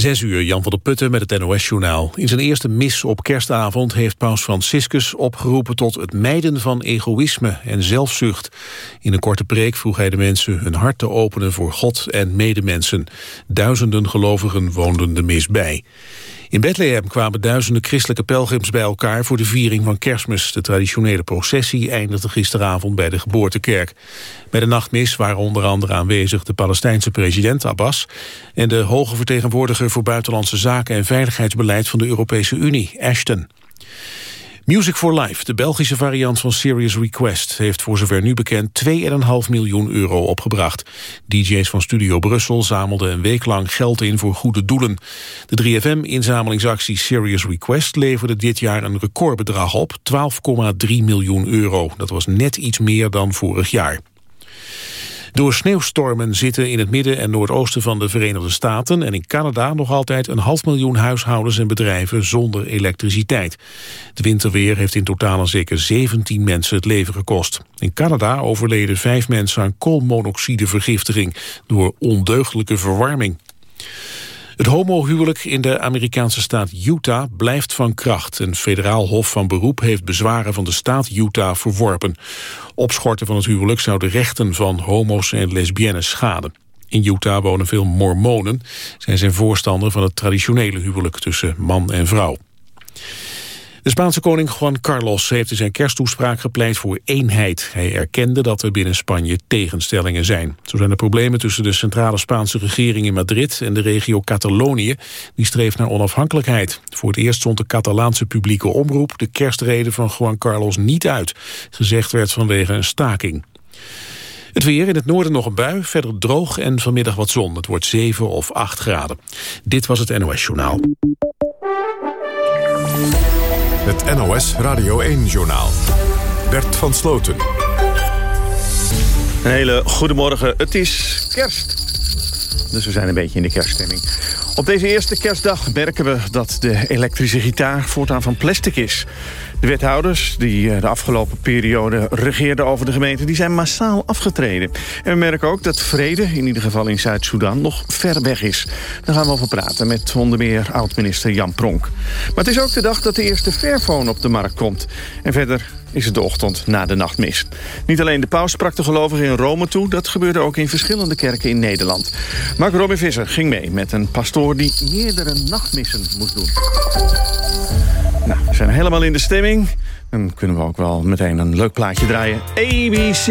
Zes uur, Jan van der Putten met het NOS-journaal. In zijn eerste mis op kerstavond heeft paus Franciscus opgeroepen tot het mijden van egoïsme en zelfzucht. In een korte preek vroeg hij de mensen hun hart te openen voor God en medemensen. Duizenden gelovigen woonden de mis bij. In Bethlehem kwamen duizenden christelijke pelgrims bij elkaar voor de viering van kerstmis. De traditionele processie eindigde gisteravond bij de geboortekerk. Bij de nachtmis waren onder andere aanwezig de Palestijnse president Abbas... en de hoge vertegenwoordiger voor buitenlandse zaken en veiligheidsbeleid van de Europese Unie, Ashton. Music for Life, de Belgische variant van Serious Request... heeft voor zover nu bekend 2,5 miljoen euro opgebracht. DJ's van Studio Brussel zamelden een week lang geld in voor goede doelen. De 3FM-inzamelingsactie Serious Request leverde dit jaar een recordbedrag op... 12,3 miljoen euro. Dat was net iets meer dan vorig jaar. Door sneeuwstormen zitten in het midden en noordoosten van de Verenigde Staten en in Canada nog altijd een half miljoen huishoudens en bedrijven zonder elektriciteit. Het winterweer heeft in totaal zeker 17 mensen het leven gekost. In Canada overleden vijf mensen aan koolmonoxidevergiftiging door ondeugdelijke verwarming. Het homohuwelijk in de Amerikaanse staat Utah blijft van kracht. Een federaal hof van beroep heeft bezwaren van de staat Utah verworpen. Opschorten van het huwelijk zou de rechten van homo's en lesbiennes schaden. In Utah wonen veel mormonen. Zij zijn voorstander van het traditionele huwelijk tussen man en vrouw. De Spaanse koning Juan Carlos heeft in zijn kersttoespraak gepleit voor eenheid. Hij erkende dat er binnen Spanje tegenstellingen zijn. Zo zijn er problemen tussen de centrale Spaanse regering in Madrid en de regio Catalonië, die streeft naar onafhankelijkheid. Voor het eerst stond de Catalaanse publieke omroep de kerstreden van Juan Carlos niet uit. Gezegd werd vanwege een staking. Het weer in het noorden nog een bui, verder droog en vanmiddag wat zon. Het wordt 7 of 8 graden. Dit was het NOS Journaal. Het NOS Radio 1-journaal. Bert van Sloten. Een hele goede morgen. Het is kerst. Dus we zijn een beetje in de kerststemming. Op deze eerste kerstdag merken we dat de elektrische gitaar voortaan van plastic is. De wethouders die eh, de afgelopen periode regeerden over de gemeente... die zijn massaal afgetreden. En we merken ook dat vrede, in ieder geval in Zuid-Soedan, nog ver weg is. Daar gaan we over praten met onder meer oud-minister Jan Pronk. Maar het is ook de dag dat de eerste Fairphone op de markt komt. En verder is het de ochtend na de nachtmis. Niet alleen de paus sprak de gelovigen in Rome toe... dat gebeurde ook in verschillende kerken in Nederland. Mark Robin Visser ging mee met een pastoor... die meerdere nachtmissen moest doen. Nou, we zijn helemaal in de stemming. Dan kunnen we ook wel meteen een leuk plaatje draaien. ABC,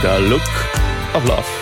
The Look of Love.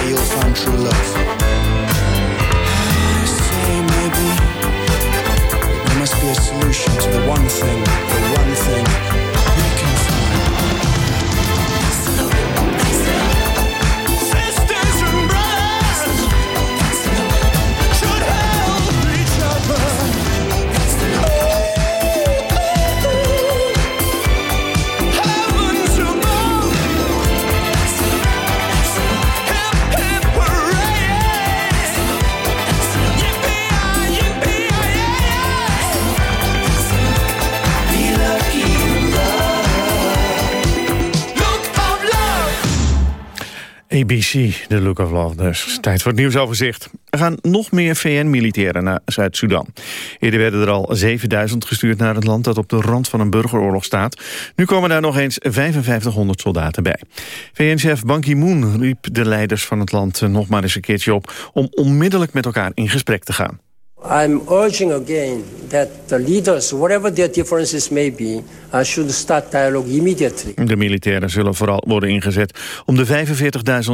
Maybe one day you'll find true love. ABC, The Look of Love. Dus tijd voor het nieuwsoverzicht. Er gaan nog meer VN-militairen naar Zuid-Soedan. Eerder werden er al 7000 gestuurd naar het land dat op de rand van een burgeroorlog staat. Nu komen daar nog eens 5500 soldaten bij. VN-chef Ban Ki-moon riep de leiders van het land nog maar eens een keertje op... om onmiddellijk met elkaar in gesprek te gaan. I'm urging again that the leaders, whatever their differences may be, uh, should start dialogue immediately. De militairen zullen vooral worden ingezet om de 45.000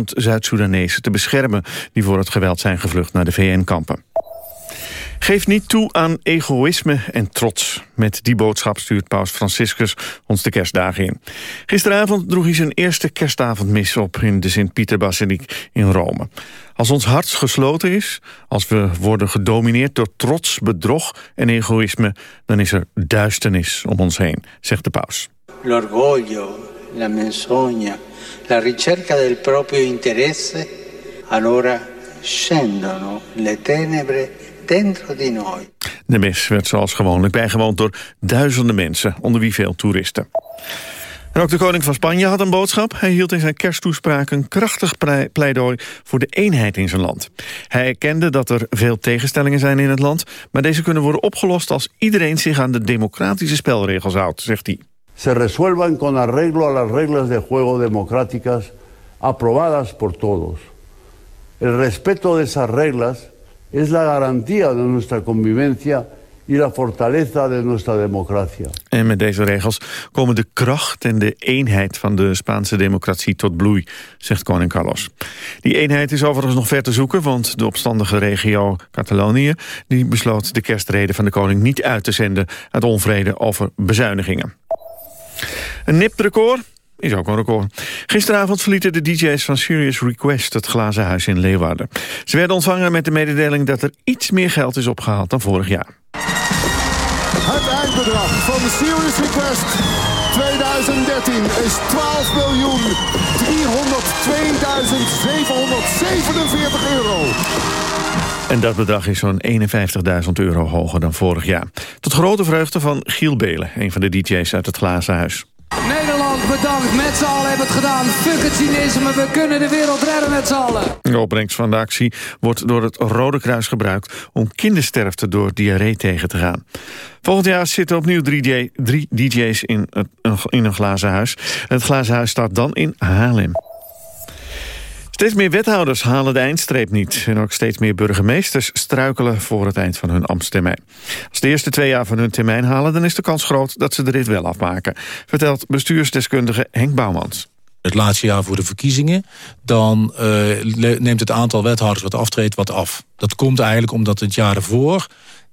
Zuid-Soedanezen te beschermen... die voor het geweld zijn gevlucht naar de VN-kampen. Geef niet toe aan egoïsme en trots. Met die boodschap stuurt paus Franciscus ons de kerstdagen in. Gisteravond droeg hij zijn eerste kerstavondmis op... in de Sint-Pieterbasiliek in Rome. Als ons hart gesloten is, als we worden gedomineerd door trots, bedrog en egoïsme... dan is er duisternis om ons heen, zegt de paus. l'orgoglio, la menzogna, la ricerca del proprio interesse, allora scendono le tenebre dentro di noi. De mis werd zoals gewoonlijk bijgewoond door duizenden mensen, onder wie veel toeristen. En ook de koning van Spanje had een boodschap. Hij hield in zijn kersttoespraak een krachtig plei- pleidooi voor de eenheid in zijn land. Hij erkende dat er veel tegenstellingen zijn in het land... maar deze kunnen worden opgelost als iedereen zich aan de democratische spelregels houdt, zegt hij. se resuelvan con arreglo a las reglas de juego democráticas aprobadas por todos. El respeto de esas reglas es la garantía de nuestra convivencia y la fortaleza de nuestra democracia. En met deze regels komen de kracht en de eenheid van de Spaanse democratie tot bloei, zegt koning Carlos. Die eenheid is overigens nog ver te zoeken, want de opstandige regio Catalonië die besloot de kerstreden van de koning niet uit te zenden uit onvrede over bezuinigingen. Een nipt record is ook een record. Gisteravond verlieten de DJ's van Serious Request het glazen huis in Leeuwarden. Ze werden ontvangen met de mededeling dat er iets meer geld is opgehaald dan vorig jaar. Het eindbedrag van de Serious Request 2013 is 12 miljoen 302.747 euro. En dat bedrag is zo'n 51.000 euro hoger dan vorig jaar. Tot grote vreugde van Giel Belen, een van de DJ's uit het glazen huis. Nederland bedankt, met z'n allen hebben het gedaan. Fuck het cynisme, we kunnen de wereld redden met z'n allen. De opbrengst van de actie wordt door het Rode Kruis gebruikt... om kindersterfte door diarree tegen te gaan. Volgend jaar zitten opnieuw drie, DJ drie DJ's in, in een glazen huis. Het glazen huis staat dan in Haarlem. Steeds meer wethouders halen de eindstreep niet. En ook steeds meer burgemeesters struikelen voor het eind van hun ambtstermijn. Als de eerste twee jaar van hun termijn halen... dan is de kans groot dat ze de rit wel afmaken. Vertelt bestuursdeskundige Henk Bouwmans. het laatste jaar voor de verkiezingen... dan eh, neemt het aantal wethouders wat aftreedt wat af. Dat komt eigenlijk omdat het jaar ervoor...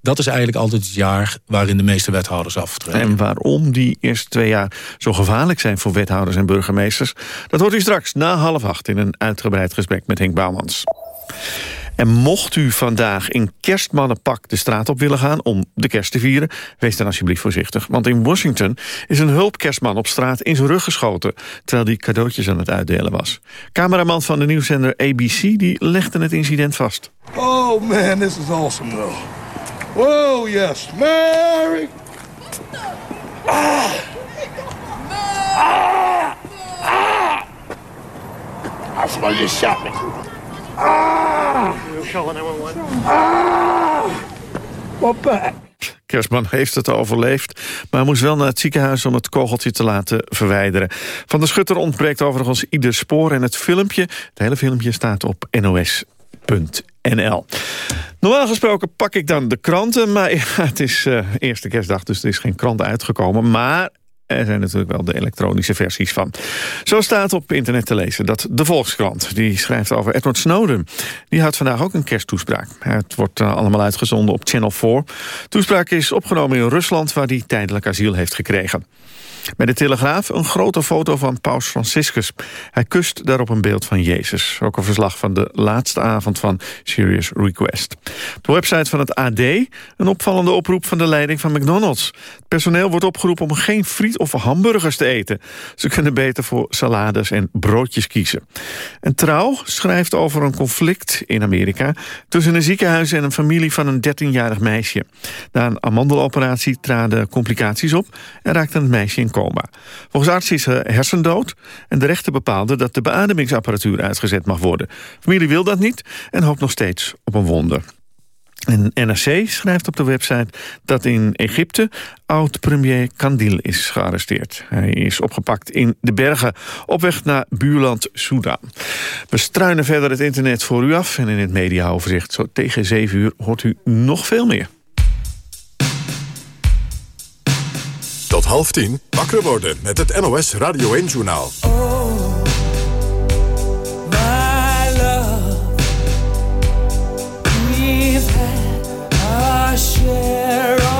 dat is eigenlijk altijd het jaar waarin de meeste wethouders aftreden. En waarom die eerste twee jaar zo gevaarlijk zijn voor wethouders en burgemeesters... dat hoort u straks na half acht in een uitgebreid gesprek met Henk Bouwmans. En mocht u vandaag in kerstmannenpak de straat op willen gaan om de kerst te vieren, wees dan alsjeblieft voorzichtig. Want in Washington is een hulpkerstman op straat in zijn rug geschoten, terwijl hij cadeautjes aan het uitdelen was. Cameraman van de nieuwszender ABC die legde het incident vast. Oh man, this is awesome though. Whoa, yes. Merry. Ah. Ah. Ah. Ah, somebody just shot. Ah. Ah. What back? kerstman heeft het overleefd... maar moest wel naar het ziekenhuis om het kogeltje te laten verwijderen. Van de schutter ontbreekt overigens ieder spoor en het filmpje... het hele filmpje staat op nos.nl. Normaal gesproken pak ik dan de kranten, maar het is uh, eerste kerstdag... dus er is geen krant uitgekomen, maar er zijn natuurlijk wel de elektronische versies van. Zo staat op internet te lezen dat de Volkskrant... die schrijft over Edward Snowden. Die houdt vandaag ook een kersttoespraak. Het wordt uh, allemaal uitgezonden op Channel 4. Toespraak is opgenomen in Rusland... waar hij tijdelijk asiel heeft gekregen. Bij de Telegraaf een grote foto van paus Franciscus. Hij kust daarop een beeld van Jezus. Ook een verslag van de laatste avond van Serious Request. De website van het AD een opvallende oproep van de leiding van McDonald's. Het personeel wordt opgeroepen om geen friet of hamburgers te eten. Ze kunnen beter voor salades en broodjes kiezen. En Trouw schrijft over een conflict in Amerika... tussen een ziekenhuis en een familie van een 13-jarig meisje. Na een amandeloperatie traden complicaties op... en raakte het meisje in Volgens arts is ze hersendood en de rechter bepaalde dat de beademingsapparatuur uitgezet mag worden. familie wil dat niet en hoopt nog steeds op een wonder. En NRC schrijft op de website dat in Egypte oud-premier Kandil is gearresteerd. Hij is opgepakt in de bergen op weg naar buurland Soedan. We struinen verder het internet voor u af en in het mediaoverzicht zo tegen 7 uur hoort u nog veel meer. Tot half tien, wakker worden met het NOS Radio 1-journaal. My love, we've had share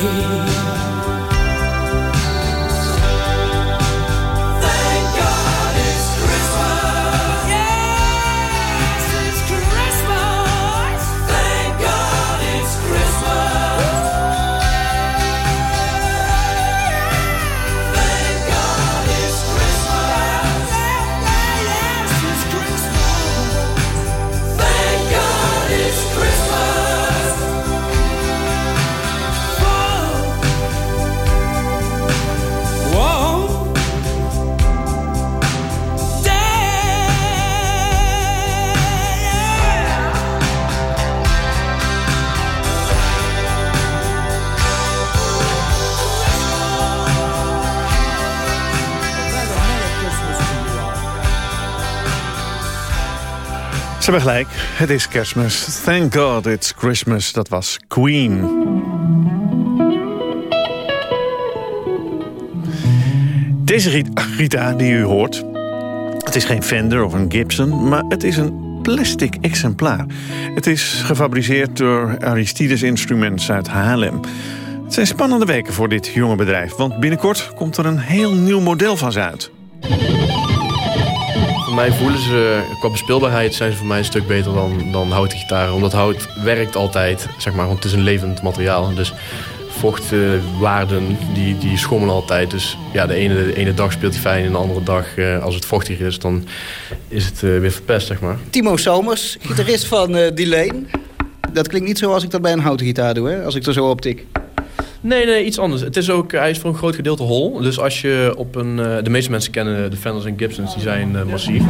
You. Ze hebben gelijk, het is kerstmis. Thank God it's Christmas, dat was Queen. Deze gitaar die u hoort, het is geen Fender of een Gibson... maar het is een plastic exemplaar. Het is gefabriceerd door Aristides Instruments uit Haarlem. Het zijn spannende weken voor dit jonge bedrijf... want binnenkort komt er een heel nieuw model van ze uit. Mij voelen ze, qua bespeelbaarheid zijn ze voor mij een stuk beter dan, dan houten gitaren. Omdat hout werkt altijd, zeg maar, want het is een levend materiaal. Dus vochtwaarden die, die schommelen altijd. Dus ja, de ene, de ene dag speelt hij fijn en de andere dag, eh, als het vochtig is, dan is het eh, weer verpest, zeg maar. Timo Somers, gitarist van uh, Delane. Dat klinkt niet zo als ik dat bij een houten gitaar doe, hè? als ik er zo op tik. Nee, nee, iets anders. Het is ook, hij is voor een groot gedeelte hol. Dus als je op een... de meeste mensen kennen de Fenders en Gibsons, die zijn massief.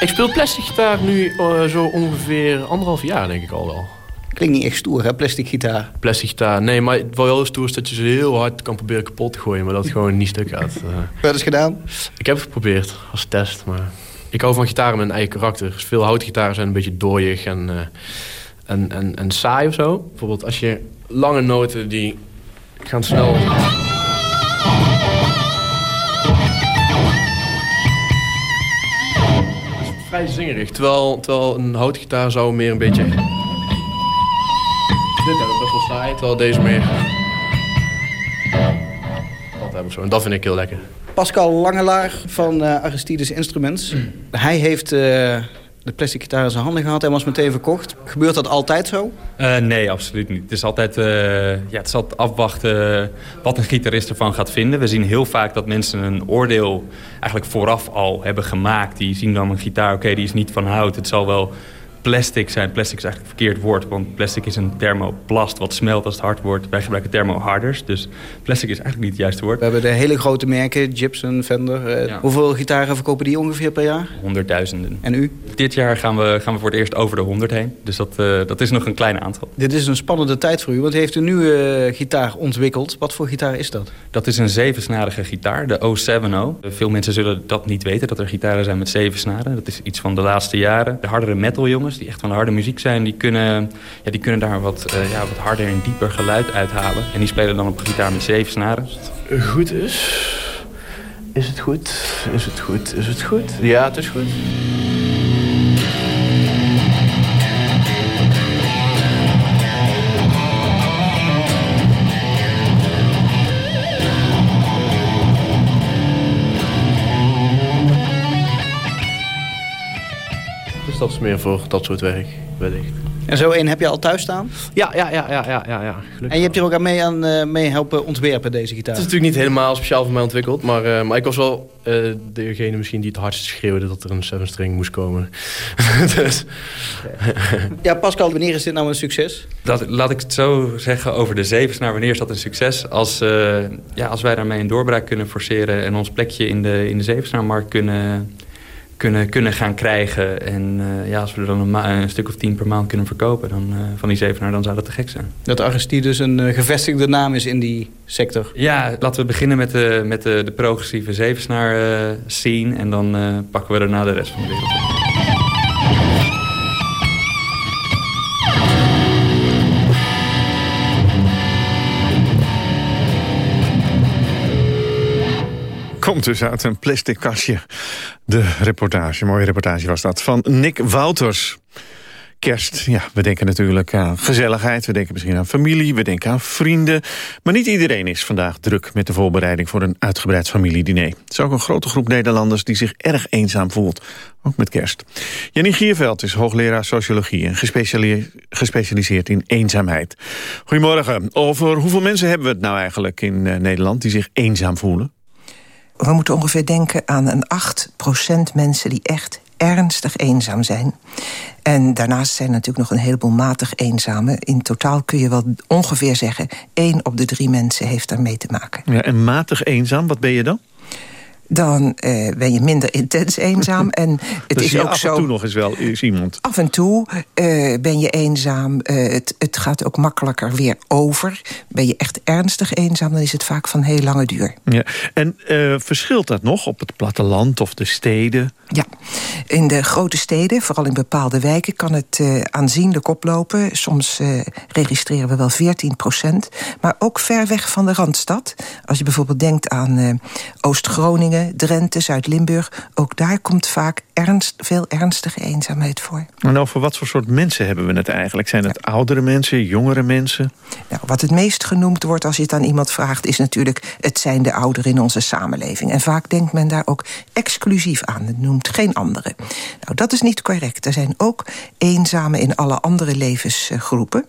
Ik speel plastic gitaar nu zo ongeveer anderhalf jaar, denk ik al wel. Klinkt niet echt stoer, hè? Plastic gitaar. Plastic gitaar. Nee, maar het wel stoer is dat je ze heel hard kan proberen kapot te gooien... maar dat het gewoon niet stuk gaat. Uh. Wat is gedaan? Ik heb het geprobeerd als test, maar... Ik hou van gitaren met een eigen karakter. Veel houtgitaren zijn een beetje dooiig en, uh, en, en, en saai of zo. Bijvoorbeeld als je lange noten die gaan snel... vrij zingerig. Terwijl, terwijl een houtgitaar zou meer een beetje dit hebben we best wel saai, terwijl deze meer... Dat heb ik zo. En dat vind ik heel lekker. Pascal Langelaar van uh, Aristides Instruments. Hij heeft uh, de plastic gitaar in zijn handen gehad en was meteen verkocht. Gebeurt dat altijd zo? Uh, nee, absoluut niet. Het is altijd, ja, het is afwachten wat een gitarist ervan gaat vinden. We zien heel vaak dat mensen een oordeel eigenlijk vooraf al hebben gemaakt. Die zien dan een gitaar, oké, die is niet van hout. Het zal wel plastic zijn. Plastic is eigenlijk het verkeerd woord, want plastic is een thermoplast wat smelt als het hard wordt. Wij gebruiken thermoharders, dus plastic is eigenlijk niet het juiste woord. We hebben de hele grote merken, Gibson, Fender. Eh, hoeveel gitaren verkopen die ongeveer per jaar? Honderdduizenden. En u? Dit jaar gaan we, gaan we voor het eerst over de 100 heen, dus dat, uh, dat is nog een klein aantal. Dit is een spannende tijd voor u, want u heeft een nieuwe uh, gitaar ontwikkeld. Wat voor gitaar is dat? Dat is een zevensnarige gitaar, de O70. Veel mensen zullen dat niet weten, dat er gitaren zijn met zeven snaren. Dat is iets van de laatste jaren. De hardere metal jongens die echt van de harde muziek zijn... die kunnen, ja, die kunnen daar wat, uh, ja, wat harder en dieper geluid uithalen. En die spelen dan op gitaar met zeven snaren. Goed is... Is het goed? Is het goed? Is het goed? Ja, het is goed. Dat is meer voor dat soort werk, wellicht. En zo één heb je al thuis staan? Ja, ja, ja, ja, ja, ja, ja. En je hebt hier ook aan mee, aan, uh, mee helpen ontwerpen, deze gitaar? Het is natuurlijk niet helemaal speciaal voor mij ontwikkeld. Maar, uh, maar ik was wel uh, degene misschien die het hardst schreeuwde dat er een seven string moest komen. dus. ja, Pascal, wanneer is dit nou een succes? Dat, laat ik het zo zeggen over de zevens. naar wanneer is dat een succes? Als, ja, als wij daarmee een doorbraak kunnen forceren... en ons plekje in de, in de zevensnaarmarkt kunnen kunnen, kunnen gaan krijgen. En uh, ja, als we er dan een, een, stuk of tien per maand kunnen verkopen dan, uh, van die zevenaar, dan zou dat te gek zijn. Dat Aristides een uh, gevestigde naam is in die sector? Ja, laten we beginnen met de, met de, de progressieve zevensnaar scene. En dan pakken we daarna de rest van de wereld. Komt dus uit een plastic kastje. De reportage, mooie reportage was dat, van Nick Wouters. Kerst, ja, we denken natuurlijk aan gezelligheid, we denken misschien aan familie, we denken aan vrienden. Maar niet iedereen is vandaag druk met de voorbereiding voor een uitgebreid familiediner. Er is ook een grote groep Nederlanders die zich erg eenzaam voelt, ook met kerst. Jannie Gierveld is hoogleraar sociologie en gespecialiseerd in eenzaamheid. Goedemorgen, over hoeveel mensen hebben we het nou eigenlijk in eh, Nederland die zich eenzaam voelen? We moeten ongeveer denken aan een 8% mensen die echt ernstig eenzaam zijn. En daarnaast zijn er natuurlijk nog een heleboel matig eenzame. In totaal kun je wel ongeveer zeggen... één op de drie mensen heeft daarmee te maken. Ja, en matig eenzaam, wat ben je dan? Dan eh, ben je minder intens eenzaam. En het dus is ook af zo. en toe nog eens wel is iemand. Af en toe eh, ben je eenzaam. Eh, het, het gaat ook makkelijker weer over. Ben je echt ernstig eenzaam, dan is het vaak van heel lange duur. Ja. En verschilt dat nog op het platteland of de steden? Ja, in de grote steden, vooral in bepaalde wijken... kan het aanzienlijk oplopen. Soms registreren we wel 14 procent. Maar ook ver weg van de Randstad. Als je bijvoorbeeld denkt aan Oost-Groningen, Drenthe, Zuid-Limburg... ook daar komt vaak ernst, veel ernstige eenzaamheid voor. En over wat voor soort mensen hebben we het eigenlijk? Zijn het oudere mensen, jongere mensen? Nou, wat het meest genoemd wordt als je het aan iemand vraagt... is natuurlijk, het zijn de ouderen in onze samenleving. En vaak denkt men daar ook exclusief aan. Het noemt geen anderen. Nou, dat is niet correct. Er zijn ook eenzamen in alle andere levensgroepen.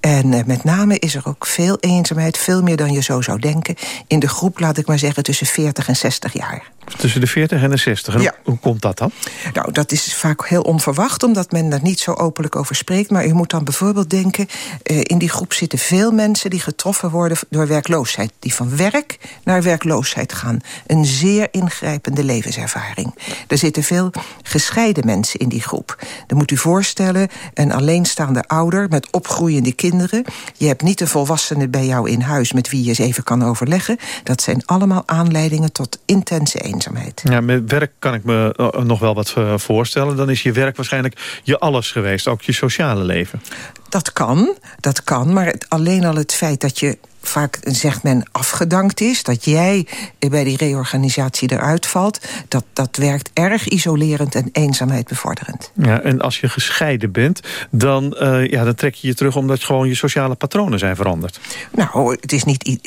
En eh, met name is er ook veel eenzaamheid... veel meer dan je zo zou denken... in de groep, laat ik maar zeggen, tussen 40 en 60 jaar. elkaar. Tussen de 40 en de 60. En Ja. hoe, hoe komt dat dan? Nou, dat is vaak heel onverwacht, omdat men daar niet zo openlijk over spreekt. Maar u moet dan bijvoorbeeld denken... eh, in die groep zitten veel mensen die getroffen worden door werkloosheid. Die van werk naar werkloosheid gaan. Een zeer ingrijpende levenservaring. Er zitten veel gescheiden mensen in die groep. Dan moet u voorstellen, een alleenstaande ouder met opgroeiende kinderen. Je hebt niet een volwassene bij jou in huis met wie je eens even kan overleggen. Dat zijn allemaal aanleidingen tot intense eenzaamheid. Ja, met werk kan ik me eh, nog wel wat eh, voorstellen. Dan is je werk waarschijnlijk je alles geweest. Ook je sociale leven. Dat kan, dat kan. Maar het, alleen al het feit dat je vaak, zegt men, afgedankt is... dat jij bij die reorganisatie eruit valt... dat, dat werkt erg isolerend en eenzaamheid bevorderend. Ja, en als je gescheiden bent, dan, eh, ja, dan trek je je terug... omdat gewoon je sociale patronen zijn veranderd. Nou, het is niet,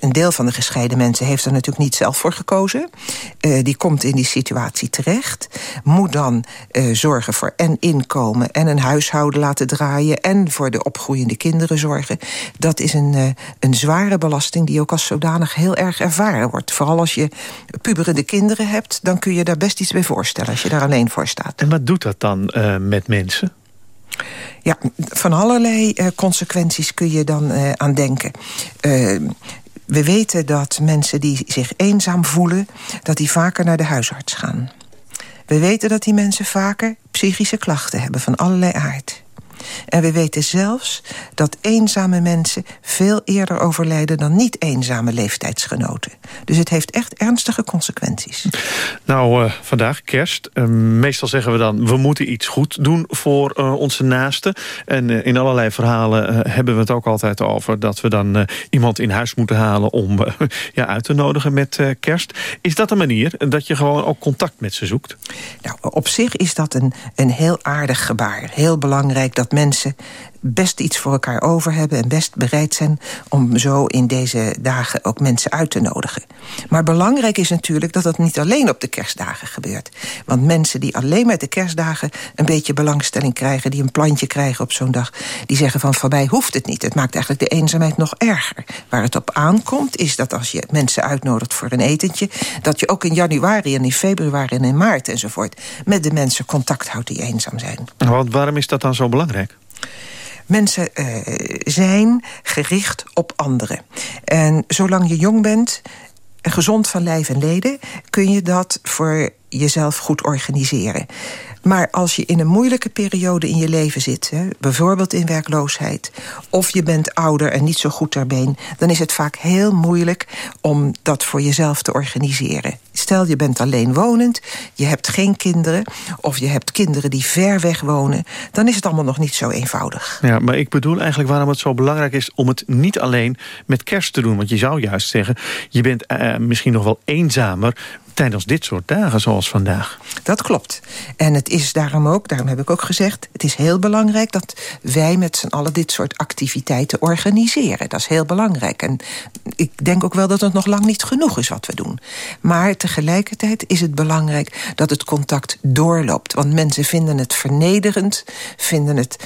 een deel van de gescheiden mensen heeft er natuurlijk niet zelf voor gekozen. Eh, die komt in die situatie terecht. Moet dan eh, zorgen voor en inkomen en een huishouden laten draaien... en voor de opgroeiende kinderen zorgen. Dat is een, eh, een zware belasting die ook als zodanig heel erg ervaren wordt. Vooral als je puberende kinderen hebt... dan kun je daar best iets bij voorstellen als je daar alleen voor staat. En wat doet dat dan eh, met mensen? Ja, van allerlei eh, consequenties kun je dan eh, aan denken. We weten dat mensen die zich eenzaam voelen... dat die vaker naar de huisarts gaan. We weten dat die mensen vaker psychische klachten hebben van allerlei aard. En we weten zelfs dat eenzame mensen veel eerder overlijden... dan niet-eenzame leeftijdsgenoten. Dus het heeft echt ernstige consequenties. Nou, eh, vandaag kerst. Eh, meestal zeggen we dan, we moeten iets goed doen voor eh, onze naasten. En in allerlei verhalen hebben we het ook altijd over... dat we dan iemand in huis moeten halen om ja, uit te nodigen met kerst. Is dat een manier dat je gewoon ook contact met ze zoekt? Nou, op zich is dat een, een heel aardig gebaar. Heel belangrijk dat mensen best iets voor elkaar over hebben... en best bereid zijn om zo in deze dagen ook mensen uit te nodigen. Maar belangrijk is natuurlijk dat dat niet alleen op de kerstdagen gebeurt. Want mensen die alleen met de kerstdagen een beetje belangstelling krijgen... die een plantje krijgen op zo'n dag, die zeggen van... van mij hoeft het niet. Het maakt eigenlijk de eenzaamheid nog erger. Waar het op aankomt is dat als je mensen uitnodigt voor een etentje... dat je ook in januari en in februari en in maart enzovoort... met de mensen contact houdt die eenzaam zijn. Want waarom is dat dan zo belangrijk? Mensen eh, zijn gericht op anderen. En zolang je jong bent, en gezond van lijf en leden... kun je dat voor jezelf goed organiseren. Maar als je in een moeilijke periode in je leven zit... Hè, bijvoorbeeld in werkloosheid... of je bent ouder en niet zo goed ter dan is het vaak heel moeilijk om dat voor jezelf te organiseren. Stel, je bent alleen wonend, je hebt geen kinderen... of je hebt kinderen die ver weg wonen... dan is het allemaal nog niet zo eenvoudig. Ja, maar ik bedoel eigenlijk waarom het zo belangrijk is... om het niet alleen met kerst te doen. Want je zou juist zeggen, je bent eh, misschien nog wel eenzamer... tijdens dit soort dagen zoals vandaag. Dat klopt. En het is daarom ook, daarom heb ik ook gezegd... het is heel belangrijk dat wij met z'n allen dit soort activiteiten organiseren. Dat is heel belangrijk. En ik denk ook wel dat het nog lang niet genoeg is wat we doen. Maar tegelijkertijd is het belangrijk dat het contact doorloopt. Want mensen vinden het vernederend, vinden het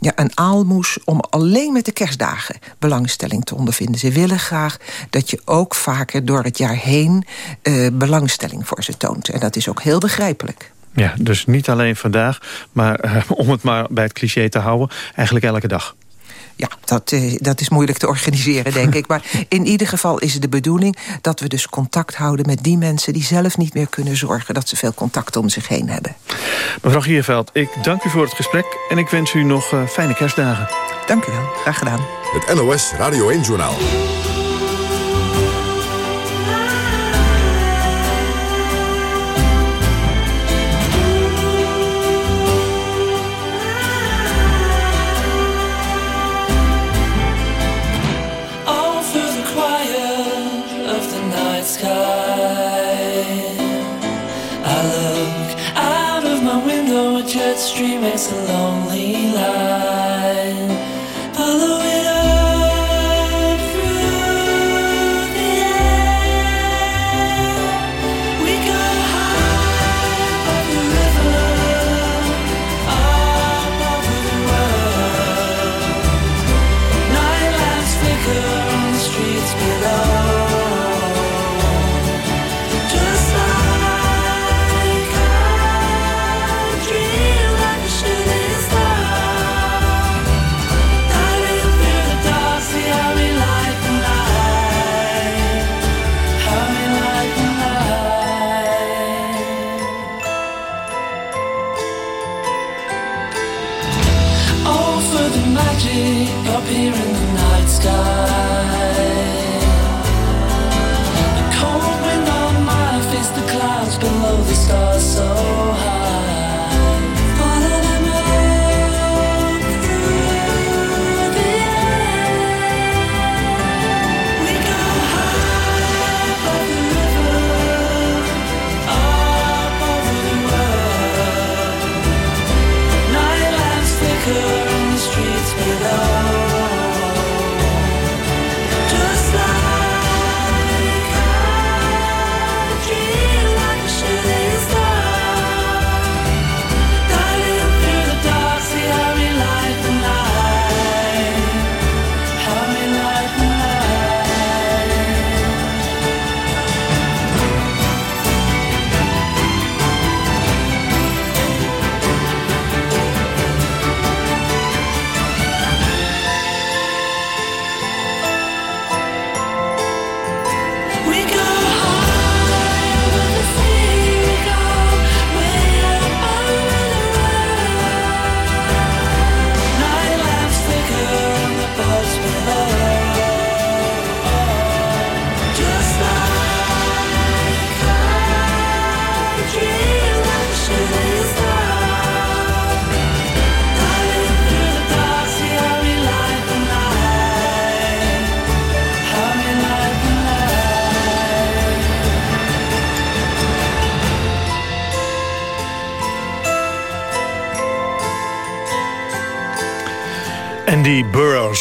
ja, een aalmoes om alleen met de kerstdagen belangstelling te ondervinden. Ze willen graag dat je ook vaker door het jaar heen eh, belangstelling voor ze toont. En dat is ook heel begrijpelijk. Ja, dus niet alleen vandaag, maar eh, om het maar bij het cliché te houden... eigenlijk elke dag. Ja, dat, uh, dat is moeilijk te organiseren, denk ik. Maar in ieder geval is het de bedoeling dat we dus contact houden met die mensen... die zelf niet meer kunnen zorgen dat ze veel contact om zich heen hebben. Mevrouw Gierveld, ik dank u voor het gesprek... en ik wens u nog uh, fijne kerstdagen. Dank u wel, graag gedaan. Het NOS Radio 1-journaal. jet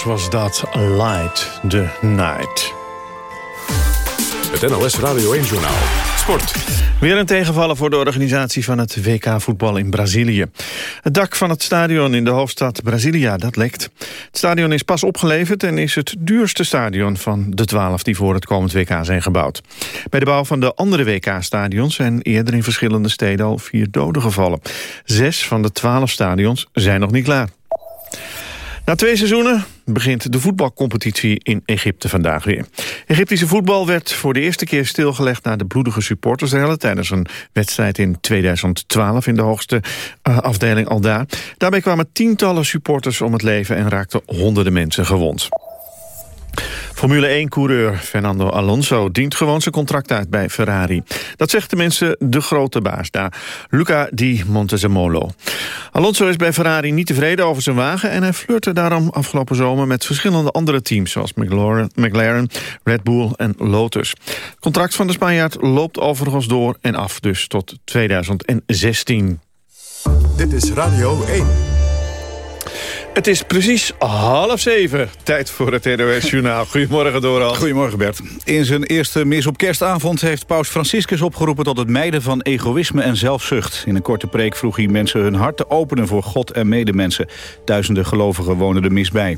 was dat, Light the Night. Het NOS Radio 1-journaal. Sport. Weer een tegenvallen voor de organisatie van het WK voetbal in Brazilië. Het dak van het stadion in de hoofdstad Brasilia, dat lekt. Het stadion is pas opgeleverd en is het duurste stadion van de twaalf die voor het komend WK zijn gebouwd. Bij de bouw van de andere WK-stadions zijn eerder in verschillende steden al vier doden gevallen. Zes van de twaalf stadions zijn nog niet klaar. Na twee seizoenen begint de voetbalcompetitie in Egypte vandaag weer. Egyptische voetbal werd voor de eerste keer stilgelegd... na de bloedige supportersrellen tijdens een wedstrijd in 2012... in de hoogste uh, afdeling al daar. Daarbij kwamen tientallen supporters om het leven... en raakten honderden mensen gewond. Formule 1-coureur Fernando Alonso dient gewoon zijn contract uit bij Ferrari. Dat zegt tenminste de grote baas daar, Luca Di Montezemolo. Alonso is bij Ferrari niet tevreden over zijn wagen... en hij flirte daarom afgelopen zomer met verschillende andere teams... zoals McLaren, McLaren Red Bull en Lotus. Het contract van de Spanjaard loopt overigens door en af dus tot 2016. Dit is Radio 1. Het is precies half zeven. Tijd voor het NOS-journaal. Goedemorgen, Doral. Goedemorgen, Bert. In zijn eerste mis op kerstavond heeft paus Franciscus opgeroepen... tot het mijden van egoïsme en zelfzucht. In een korte preek vroeg hij mensen hun hart te openen voor God en medemensen. Duizenden gelovigen wonen de mis bij.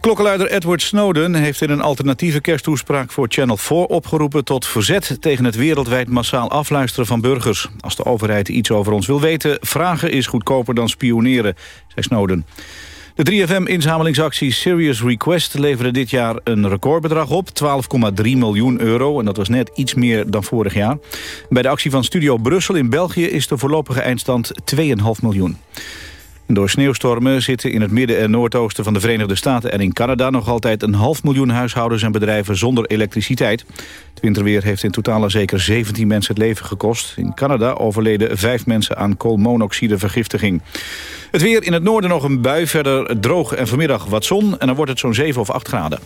Klokkenluider Edward Snowden heeft in een alternatieve kersttoespraak voor Channel 4 opgeroepen tot verzet tegen het wereldwijd massaal afluisteren van burgers. Als de overheid iets over ons wil weten, vragen is goedkoper dan spioneren, zei Snowden. De 3FM-inzamelingsactie Serious Request leverde dit jaar een recordbedrag op. 12,3 miljoen euro. En dat was net iets meer dan vorig jaar. Bij de actie van Studio Brussel in België is de voorlopige eindstand 2,5 miljoen. Door sneeuwstormen zitten in het midden en noordoosten van de Verenigde Staten en in Canada nog altijd een half miljoen huishoudens en bedrijven zonder elektriciteit. Het winterweer heeft in totaal al zeker 17 mensen het leven gekost. In Canada overleden vijf mensen aan koolmonoxidevergiftiging. Het weer in het noorden nog een bui, verder droog en vanmiddag wat zon en dan wordt het zo'n 7 of 8 graden.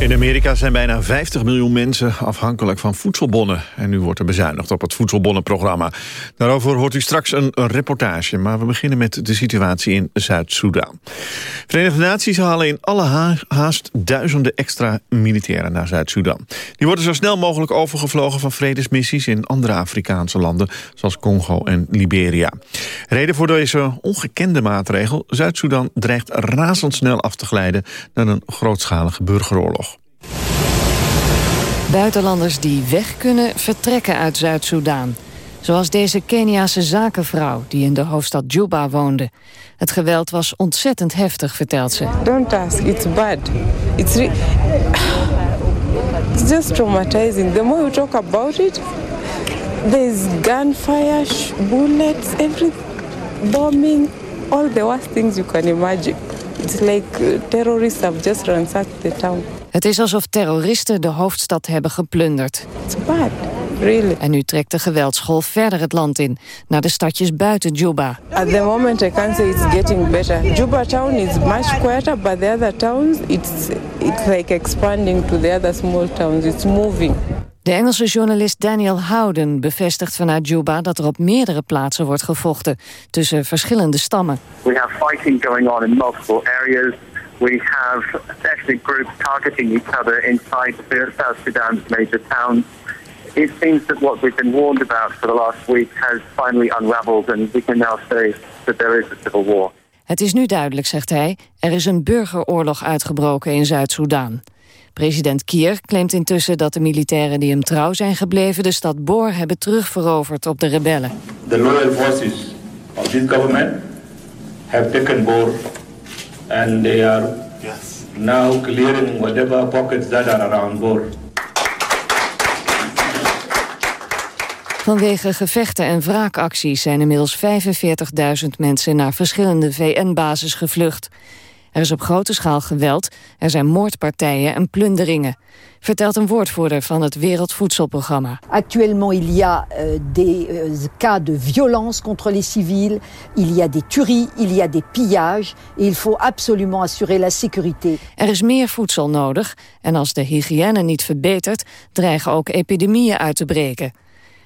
In Amerika zijn bijna 50 miljoen mensen afhankelijk van voedselbonnen. En nu wordt er bezuinigd op het voedselbonnenprogramma. Daarover hoort u straks een reportage. Maar we beginnen met de situatie in Zuid-Soedan. Verenigde Naties halen in alle ha- haast duizenden extra militairen naar Zuid-Soedan. Die worden zo snel mogelijk overgevlogen van vredesmissies in andere Afrikaanse landen, zoals Congo en Liberia. Reden voor deze ongekende maatregel, Zuid-Soedan dreigt razendsnel af te glijden naar een grootschalige burgeroorlog. Buitenlanders die weg kunnen, vertrekken uit Zuid-Soedan. Zoals deze Keniaanse zakenvrouw die in de hoofdstad Juba woonde. Het geweld was ontzettend heftig, vertelt ze. Don't ask, it's bad. It's, it's just traumatizing. The more we talk about it, there's gunfire, bullets, every bombing, all the worst things you can imagine. It's like uh, terrorists have just ransacked the town. Het is alsof terroristen de hoofdstad hebben geplunderd. Bad, really. En nu trekt de geweldsgolf verder het land in, naar de stadjes buiten Juba. At the moment, I can't say it's getting better. Juba town is much quieter, but the other towns, it's it's like expanding to the other small towns. It's moving. De Engelse journalist Daniel Howden bevestigt vanuit Juba dat er op meerdere plaatsen wordt gevochten tussen verschillende stammen. We have fighting going on in multiple areas. We have ethnic groups targeting each other inside South Sudan's major towns. It seems that what we've been warned about for the last week has finally unraveled, and we can now say that there is a civil war. Het is nu duidelijk, zegt hij, er is een burgeroorlog uitgebroken in Zuid-Soedan. President Kier claimt intussen dat de militairen die hem trouw zijn gebleven... de stad Boor hebben terugveroverd op de rebellen. The loyal forces of this government have taken Bor and they are now clearing whatever pockets that are around Bor. Vanwege gevechten en wraakacties zijn inmiddels 45.000 mensen... naar verschillende VN-bases gevlucht. Er is op grote schaal geweld, er zijn moordpartijen en plunderingen... vertelt een woordvoerder van het Wereldvoedselprogramma. Actuellement, il y a euh, des euh, cas de violence contre les civils, il y a des tueries, il y a des pillages et il faut absolument assurer la sécurité. Er is meer voedsel nodig en als de hygiëne niet verbetert... dreigen ook epidemieën uit te breken.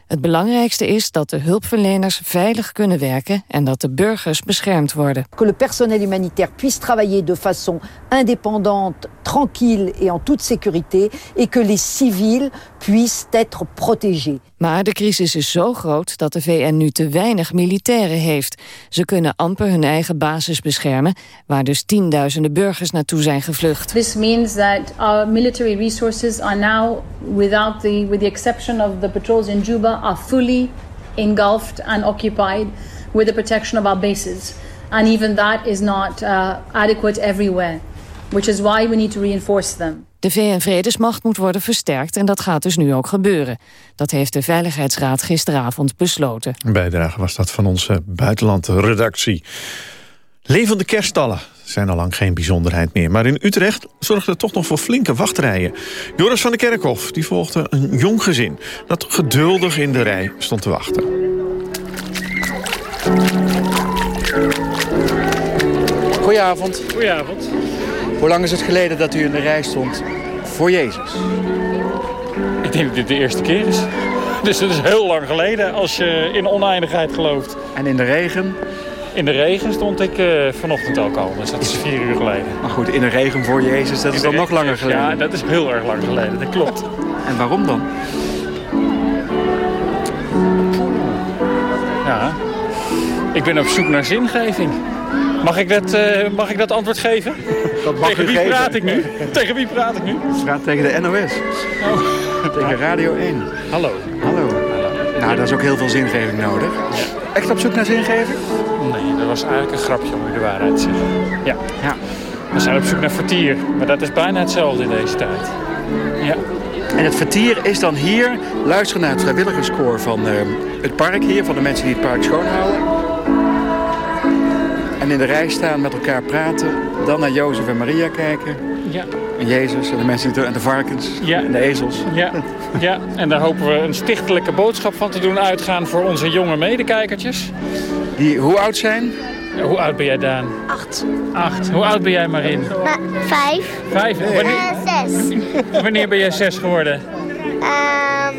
Het belangrijkste is dat de hulpverleners veilig kunnen werken... en dat de burgers beschermd worden. Que le personnel humanitaire puisse travailler de façon indépendante, tranquille et en toute sécurité et que les civils puissent être protégés. Maar de crisis is zo groot dat de VN nu te weinig militairen heeft. Ze kunnen amper hun eigen basis beschermen... waar dus tienduizenden burgers naartoe zijn gevlucht. This means that our military resources are now, without the, with the exception of the patrols in Juba, are fully engulfed and occupied with the protection of our bases. And even that is not uh, adequate everywhere, which is why we need to reinforce them. De VN-vredesmacht moet worden versterkt en dat gaat dus nu ook gebeuren. Dat heeft de Veiligheidsraad gisteravond besloten. Een bijdrage was dat van onze buitenlandredactie. Levende kerststallen zijn al lang geen bijzonderheid meer. Maar in Utrecht zorgde het toch nog voor flinke wachtrijen. Joris van der Kerkhof die volgde een jong gezin... dat geduldig in de rij stond te wachten. Goedenavond. Goedenavond. Hoe lang is het geleden dat u in de rij stond voor Jezus? Ik denk dat dit de eerste keer is. Dus dat is heel lang geleden als je in oneindigheid gelooft. En in de regen? In de regen stond ik eh, vanochtend ook al. Dus dat is vier uur geleden. Maar goed, in de regen voor Jezus, dat is dan nog langer geleden. Ja, dat is heel erg lang geleden. Dat klopt. En waarom dan? Ja. Ik ben op zoek naar zingeving. Mag ik dat, eh, mag ik dat antwoord geven? Dat mag tegen wie geven. praat ik nu? tegen wie praat ik nu? Praat tegen de NOS. Tegen Radio 1. Hallo. Hallo. Nou, daar is ook heel veel zingeving nodig. Echt op zoek naar zingeving? Nee, dat was eigenlijk een grapje om u de waarheid te zeggen. Ja. ja. We zijn op zoek naar vertier, maar dat is bijna hetzelfde in deze tijd. Ja. En het vertier is dan hier luisteren naar het vrijwilligerskoor van eh, het park hier, van de mensen die het park schoonhouden. En in de rij staan, met elkaar praten, dan naar Jozef en Maria kijken. Ja. En Jezus en de mensen die en de varkens Ja. en de ezels. Ja, ja, en daar hopen we een stichtelijke boodschap van te doen uitgaan voor onze jonge medekijkertjes. Die hoe oud zijn? hoe oud ben jij, Daan? Acht. Acht. Hoe oud ben jij, Marin? Ma- vijf. Vijf. Wanneer, Eh, zes. wanneer ben jij zes geworden? Ehm,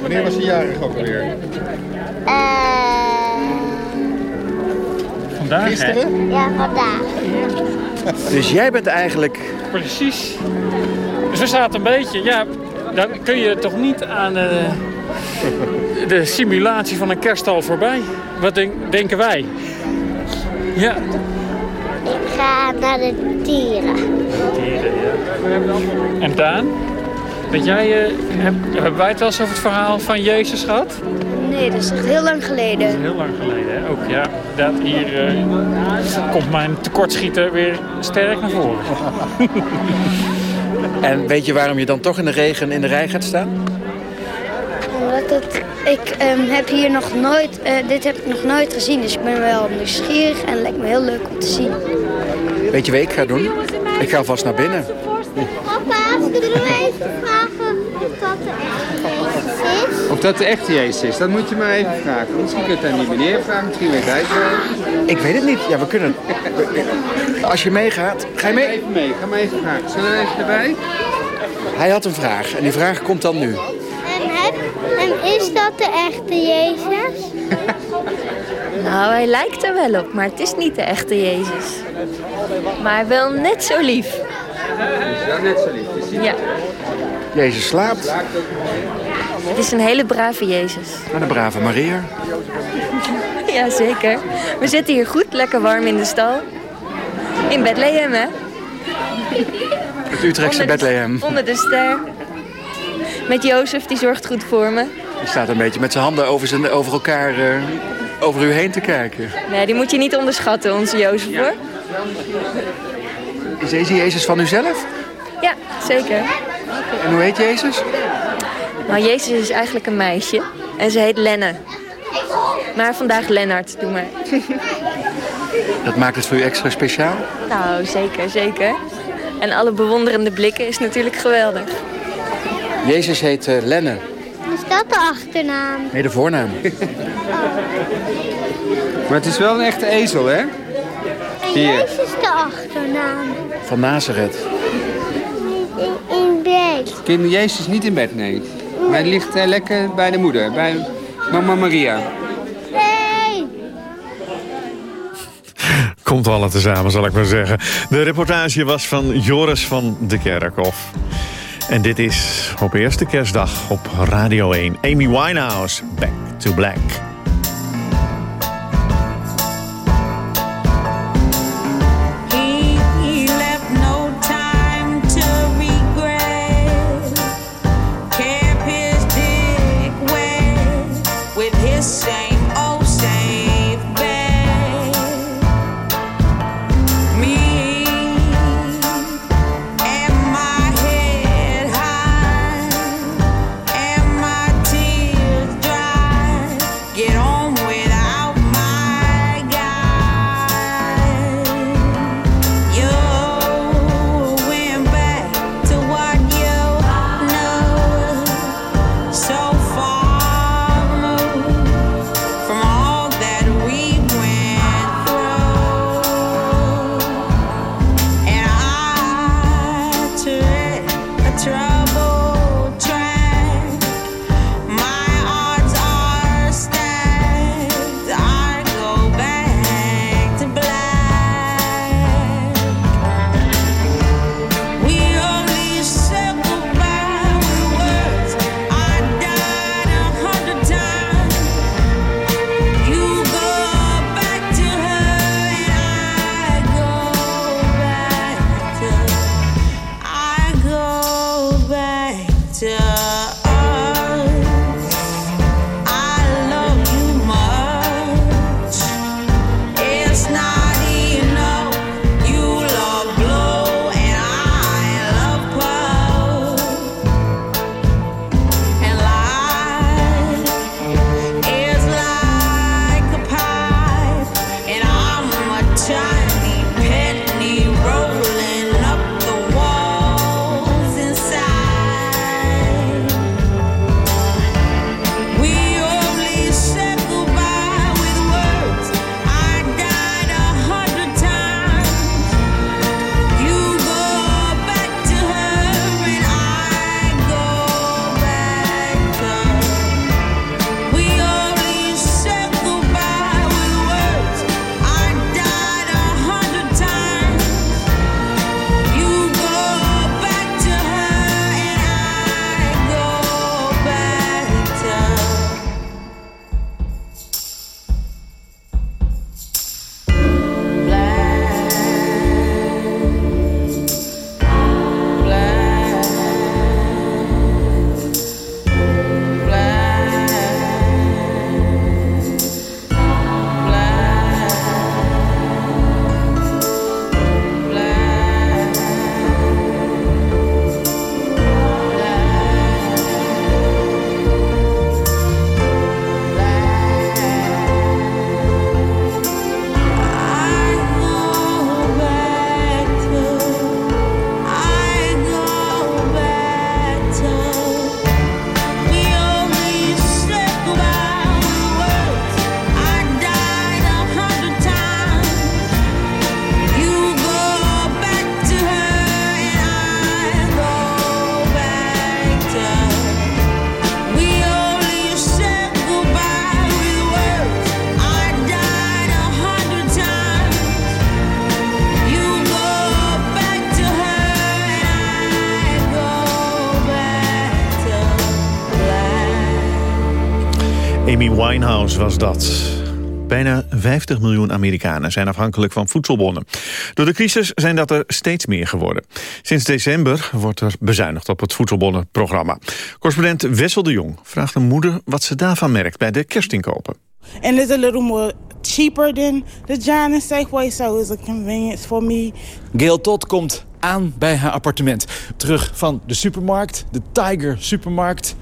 Wanneer was je jarig ook alweer? eh, Vandaag, hè? ja, vandaag. Dus jij bent eigenlijk... Precies. Dus we zaten een beetje, ja, dan kun je toch niet aan eh, de simulatie van een kerststal voorbij. Wat denk- denken wij? Ja. Ik ga naar de dieren. En Daan? Weet jij, heb, hebben wij het wel eens over het verhaal van Jezus gehad? Nee, dat is echt heel lang geleden. Heel lang geleden, hè? Ook ja, dat hier eh, komt mijn tekortschieten weer sterk naar voren. En weet je waarom je dan toch in de regen in de rij gaat staan? Omdat het, ik ehm, heb hier nog nooit, eh, dit heb ik nog nooit gezien. Dus ik ben wel nieuwsgierig en het lijkt me heel leuk om te zien. Weet je wat ik ga doen? Ik ga vast naar binnen. Papa, kunnen we even vragen of dat de echte Jezus is? Of dat de echte Jezus is, dat moet je maar even vragen. Misschien kunt je aan die meneer vragen, misschien weet hij het wel. Ik weet het niet. Ja, we kunnen... Als je meegaat, ga je mee? Even mee, ga maar even vragen. Zullen we even erbij? Hij had een vraag en die vraag komt dan nu. En, heb, en is dat de echte Jezus? Nou, hij lijkt er wel op, maar het is niet de echte Jezus. Maar wel net zo lief. Is wel net zo lief. Je ziet Ja, Jezus slaapt. Het is een hele brave Jezus. En de brave Maria. Ja, zeker. We zitten hier goed, lekker warm in de stal. In Bethlehem, hè? Het Utrechtse Onder de- Bethlehem. Onder de ster. Met Jozef, die zorgt goed voor me. Die staat een beetje met zijn handen over, zijn, over elkaar, eh, over u heen te kijken. Nee, die moet je niet onderschatten, onze Jozef, hoor. Is deze Jezus van uzelf? Ja, zeker. En hoe heet Jezus? Nou, Jezus is eigenlijk een meisje. En ze heet Lenne. Maar vandaag Lennart, doe maar. Dat maakt het voor u extra speciaal. Nou, zeker, zeker. En alle bewonderende blikken is natuurlijk geweldig. Jezus heet eh, Lenne. Is dat de achternaam? Nee, de voornaam. Maar het is wel een echte ezel, hè? En Hier. Jezus de achternaam. Van Nazareth. In, in bed. Kind Jezus is niet in bed, nee. Maar hij ligt eh, lekker bij de moeder, bij mama Maria. Komt alle tezamen, zal ik maar zeggen. De reportage was van Joris van de Kerkhof. En dit is op eerste kerstdag op Radio 1. Amy Winehouse, Back to Black. Was dat. Bijna 50 miljoen Amerikanen zijn afhankelijk van voedselbonnen. Door de crisis zijn dat er steeds meer geworden. Sinds december wordt er bezuinigd op het voedselbonnenprogramma. Correspondent Wessel de Jong vraagt een moeder wat ze daarvan merkt bij de kerstinkopen. and it's a little more cheaper than the John and Safeway, so it's a convenience for me. Gail Todd komt aan bij haar appartement. Terug van de supermarkt, de Tiger supermarkt.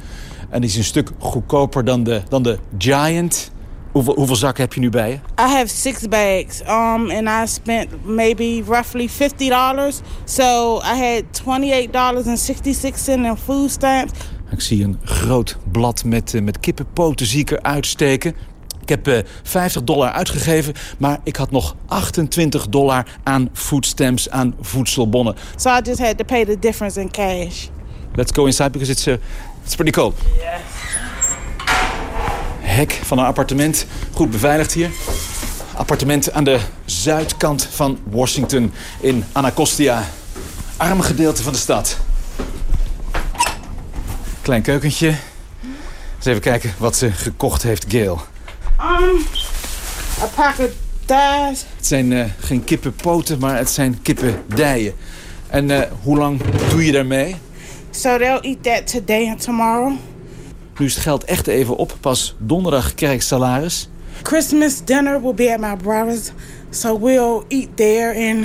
En die is een stuk goedkoper dan de, dan de Giant. Hoeveel, hoeveel zakken heb je nu bij je? I have six bags, um, and I spent maybe roughly fifty dollars. So I had twenty-eight dollars and sixty-six cents in food stamps. Ik zie een groot blad met, eh, met kippenpoten zie ik eruit steken. Ik heb eh, 50 dollar uitgegeven, maar ik had nog 28 dollar aan foodstamps, aan voedselbonnen. So I just had to pay the difference in cash. Let's go inside because it's, uh, it's pretty cool. Hek van een appartement, goed beveiligd hier. Appartement aan de zuidkant van Washington in Anacostia. Arm gedeelte van de stad. Klein keukentje. Eens even kijken wat ze gekocht heeft, Gail. Um, a pack of thighs. Het zijn eh, geen kippenpoten, maar het zijn kippendijen. En eh, hoe lang doe je daarmee? So they'll eat that today and tomorrow. Nu is het geld echt even op. Pas donderdag krijg ik salaris. Christmas dinner will be at my brother's, so we'll eat there and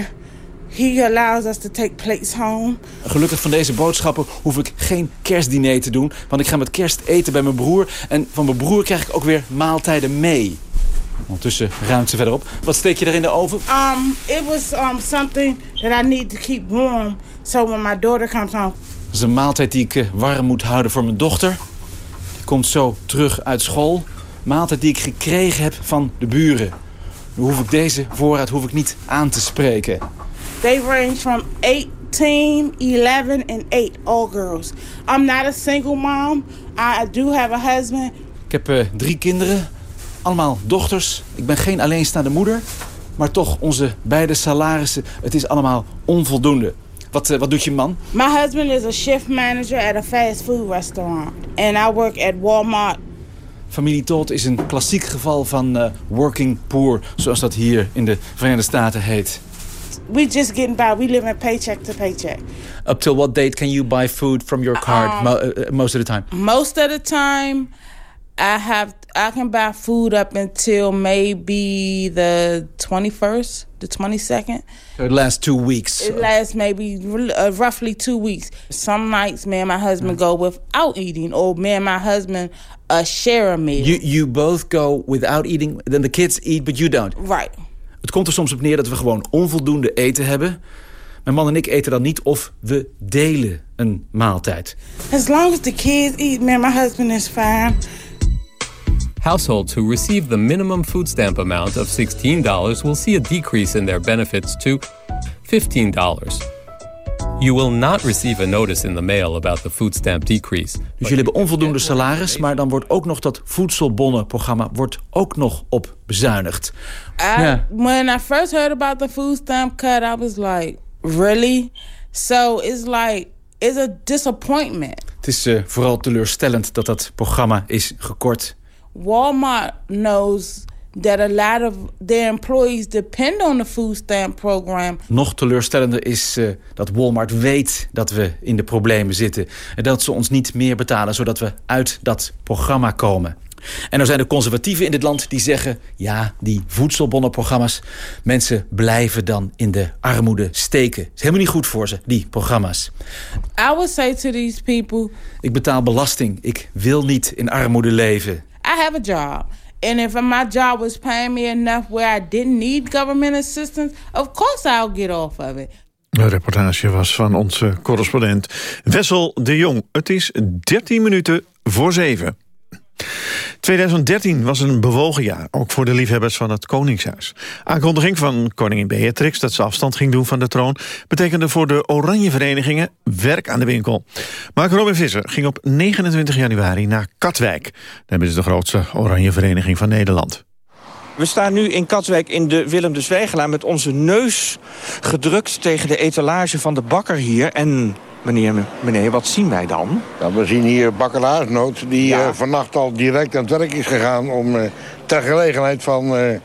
he allows us to take plates home. Gelukkig van deze boodschappen hoef ik geen kerstdiner te doen. Want ik ga met kerst eten bij mijn broer. En van mijn broer krijg ik ook weer maaltijden mee. Ondertussen ruimt ze verderop. Wat steek je er in de oven? Um, it was um, something that I need to keep warm, so when my daughter comes home. Dat is een maaltijd die ik eh, warm moet houden voor mijn dochter. Die komt zo terug uit school. Maaltijd die ik gekregen heb van de buren. Nu hoef ik deze voorraad hoef ik niet aan te spreken. They range from 18, 11, and 8, all girls. I'm not a single mom. I do have a husband. Ik heb eh, drie kinderen, allemaal dochters. Ik ben geen alleenstaande moeder. Maar toch, onze beide salarissen, het is allemaal onvoldoende. Wat, eh, wat doet je man? My husband is a shift manager at a fast food restaurant, and I work at Walmart. Familie Todd is een klassiek geval van eh, working poor, zoals dat hier in de Verenigde Staten heet. We just getting by. We live in paycheck to paycheck. Up till what date can you buy food from your card Um, mo- uh, most of the time? Most of the time, I have I can buy food up until maybe the 21st, the 22nd. So the last two weeks. It lasts maybe uh, roughly two weeks. Some nights, me and my husband go without eating, or me and my husband uh, share a meal. You, you both go without eating, then the kids eat, but you don't. Right. Het komt er soms op neer dat we gewoon onvoldoende eten hebben. Mijn man en ik eten dan niet of we delen een maaltijd. As long as the kids eat, me and my husband is fine. Households who receive the minimum food stamp amount of $16 will see a decrease in their benefits to $15. You will not receive a notice in the mail about the food stamp decrease. Dus jullie hebben onvoldoende salaris, maar dan wordt ook nog dat voedselbonnenprogramma wordt ook nog op bezuinigd. I, Ja. When I first heard about the food stamp cut, I was like, really? So it's like, it's a disappointment. Het is eh, vooral teleurstellend dat dat programma is gekort. Walmart knows that a lot of their employees depend on the food stamp program. Nog teleurstellender is eh, dat Walmart weet dat we in de problemen zitten. En dat ze ons niet meer betalen, zodat we uit dat programma komen. En er zijn de conservatieven in dit land die zeggen... ja, die voedselbonnenprogramma's... mensen blijven dan in de armoede steken. Het is helemaal niet goed voor ze, die programma's. I would say to these people, Ik betaal belasting. Ik wil niet in armoede leven. I have a job. And if my job was paying me enough where I didn't need government assistance, of course I'll get off of it. De reportage was van onze correspondent Wessel de Jong. Het is 13 minuten voor 7. 2013 was een bewogen jaar, ook voor de liefhebbers van het Koningshuis. Aankondiging van koningin Beatrix dat ze afstand ging doen van de troon... betekende voor de Oranje Verenigingen werk aan de winkel. Mark Robin Visser ging op 29 januari naar Katwijk. Daarmee is de grootste Oranje Vereniging van Nederland. We staan nu in Katwijk in de Willem de Zwijgelaar... met onze neus gedrukt tegen de etalage van de bakker hier. En meneer, meneer wat zien wij dan? Ja, we zien hier bakkelaarsnoot die eh, vannacht al direct aan het werk is gegaan... om eh, ter gelegenheid van eh,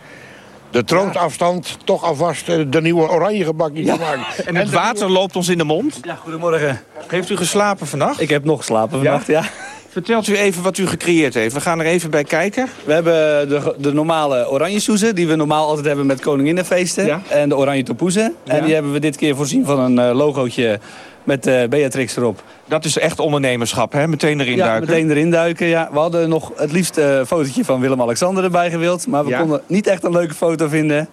de troonsafstand toch alvast de nieuwe oranje gebakje te maken. En het water loopt ons in de mond. Ja, goedemorgen. Heeft u geslapen vannacht? Ik heb nog geslapen vannacht, ja. Vertelt u even wat u gecreëerd heeft. We gaan er even bij kijken. We hebben de, de normale oranje soezen, die we normaal altijd hebben met koninginnenfeesten. Ja. En de oranje topoezen. En die hebben we dit keer voorzien van een eh, logootje met eh, Beatrix erop. Dat is echt ondernemerschap, hè? Meteen erin ja, duiken. meteen erin duiken. Ja. We hadden nog het liefst eh, een fotootje van Willem-Alexander erbij gewild. Maar we Ja. konden niet echt een leuke foto vinden.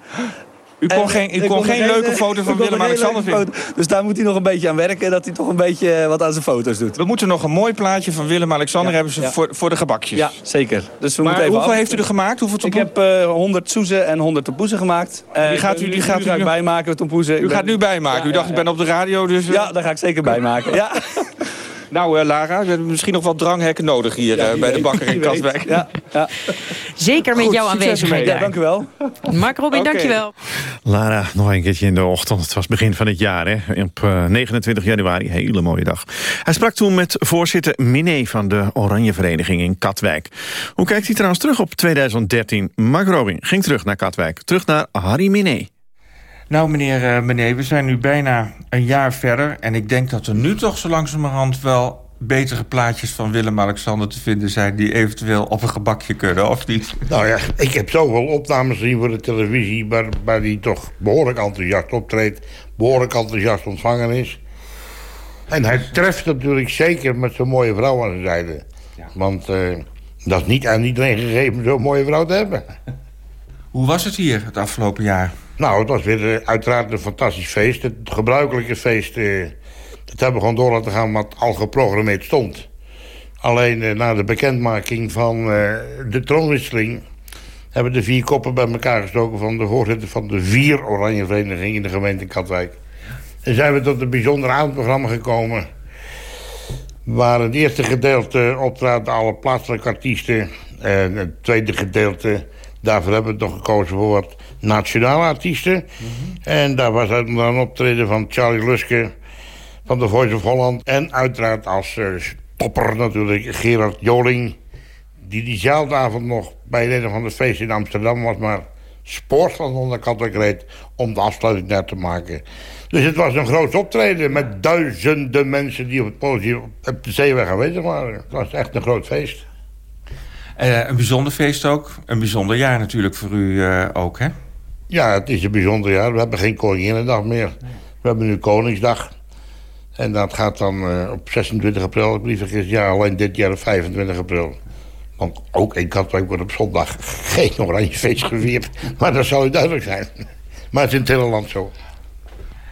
U kon En, geen, u ik kon geen leuke eh, foto van er Willem-Alexander vinden. foto. Dus daar moet hij nog een beetje aan werken. Dat hij toch een beetje eh, wat aan zijn foto's doet. We moeten nog een mooi plaatje van Willem-Alexander Ja, hebben ze ja. voor, voor de gebakjes. Ja, zeker. Dus we Maar moeten even hoeveel af- heeft u er gemaakt? Hoeveel Ik heb eh 100 soezen en 100 tompoezen gemaakt. Eh, Die gaat u- die gaat u ik nu- bijmaken, tompoezen. U gaat nu bijmaken. U dacht, ik ben op de radio, dus... Ja, daar ga ik zeker bijmaken. Ja. Nou, eh, Lara, we hebben misschien nog wat dranghekken nodig hier eh, bij de bakker in. Katwijk. Ja, ja. Zeker met Goed, jouw aanwezigheid. Dank u wel. Mark Robin, Oké. dankjewel. Lara, nog een keertje in de ochtend. Het was begin van het jaar, hè? op eh, 29 januari. Hele mooie dag. Hij sprak toen met voorzitter Miné van de Oranje Vereniging in Katwijk. Hoe kijkt hij trouwens terug op 2013? Mark Robin ging terug naar Katwijk. Terug naar Harry Miné. Nou, meneer uh, meneer, we zijn nu bijna een jaar verder... en ik denk dat er nu toch zo langzamerhand wel betere plaatjes van Willem-Alexander te vinden zijn... die eventueel op een gebakje kunnen, of niet? Nou ja, ik heb zoveel opnames gezien voor de televisie... waar, waar die toch behoorlijk enthousiast optreedt... behoorlijk enthousiast ontvangen is. En hij treft natuurlijk zeker met zo'n mooie vrouw aan zijn zijde. Want eh, dat is niet aan iedereen gegeven zo'n mooie vrouw te hebben. Hoe was het hier het afgelopen jaar? Nou, het was weer eh, uiteraard een fantastisch feest. Het gebruikelijke feest, eh, dat hebben we gewoon door laten gaan wat al geprogrammeerd stond. Alleen eh, na de bekendmaking van eh, de troonwisseling... hebben de vier koppen bij elkaar gestoken van de voorzitter van de vier Oranje Vereniging in de gemeente Katwijk. En zijn we tot een bijzonder avondprogramma gekomen... waar het eerste gedeelte optraden alle plaatselijke artiesten... en het tweede gedeelte, daarvoor hebben we toch gekozen voor wat nationale artiesten. En daar was dan een optreden van Charlie Luske van de Voice of Holland... en uiteraard als eh, topper natuurlijk Gerard Joling... die diezelfde avond nog bij een of ander feest in Amsterdam was... maar spoort van onder Katwijk reed om de afsluiting daar te maken. Dus het was een groot optreden met duizenden mensen... die op het podium op de zeeweg aanwezig waren. Het was echt een groot feest. Eh, een bijzonder feest ook. Een bijzonder jaar natuurlijk voor u eh, ook, hè? Ja, het is een bijzonder jaar. We hebben geen Koninginnedag meer. We hebben nu Koningsdag. En dat gaat dan eh, op 26 april, ik lieve is ja, alleen dit jaar op 25 april. Want ook in Katwijk wordt op zondag geen oranje feest gevierd. Maar dat zal u duidelijk zijn. Maar het is in het hele land zo.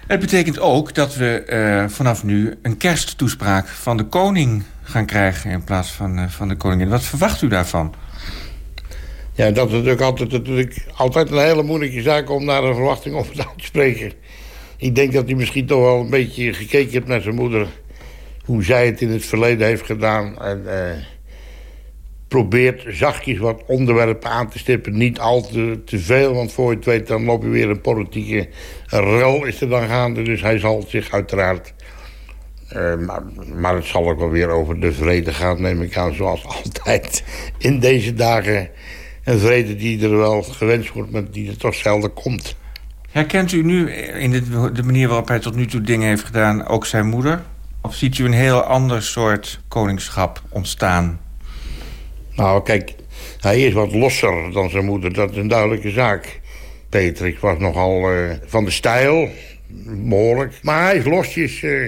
Het betekent ook dat we eh, vanaf nu een kersttoespraak van de koning gaan krijgen... in plaats van, eh, van de koningin. Wat verwacht u daarvan? Ja, dat is natuurlijk altijd, natuurlijk altijd een hele moeilijke zaak om daar een verwachting over te spreken. Ik denk dat hij misschien toch wel een beetje gekeken heeft naar zijn moeder. Hoe zij het in het verleden heeft gedaan. En eh, probeert zachtjes wat onderwerpen aan te stippen. Niet al te, veel, want voor je het weet dan loop je weer een politieke rel is er dan gaande. Dus hij zal zich uiteraard... eh, maar, maar het zal ook wel weer over de vrede gaan, neem ik aan, zoals altijd in deze dagen. Een vrede die er wel gewenst wordt, maar die er toch zelden komt. Herkent u nu in de, de manier waarop hij tot nu toe dingen heeft gedaan... ook zijn moeder? Of ziet u een heel ander soort koningschap ontstaan? Nou, kijk, hij is wat losser dan zijn moeder. Dat is een duidelijke zaak. Patrick was nogal eh, van de stijl, behoorlijk. Maar hij is losjes eh,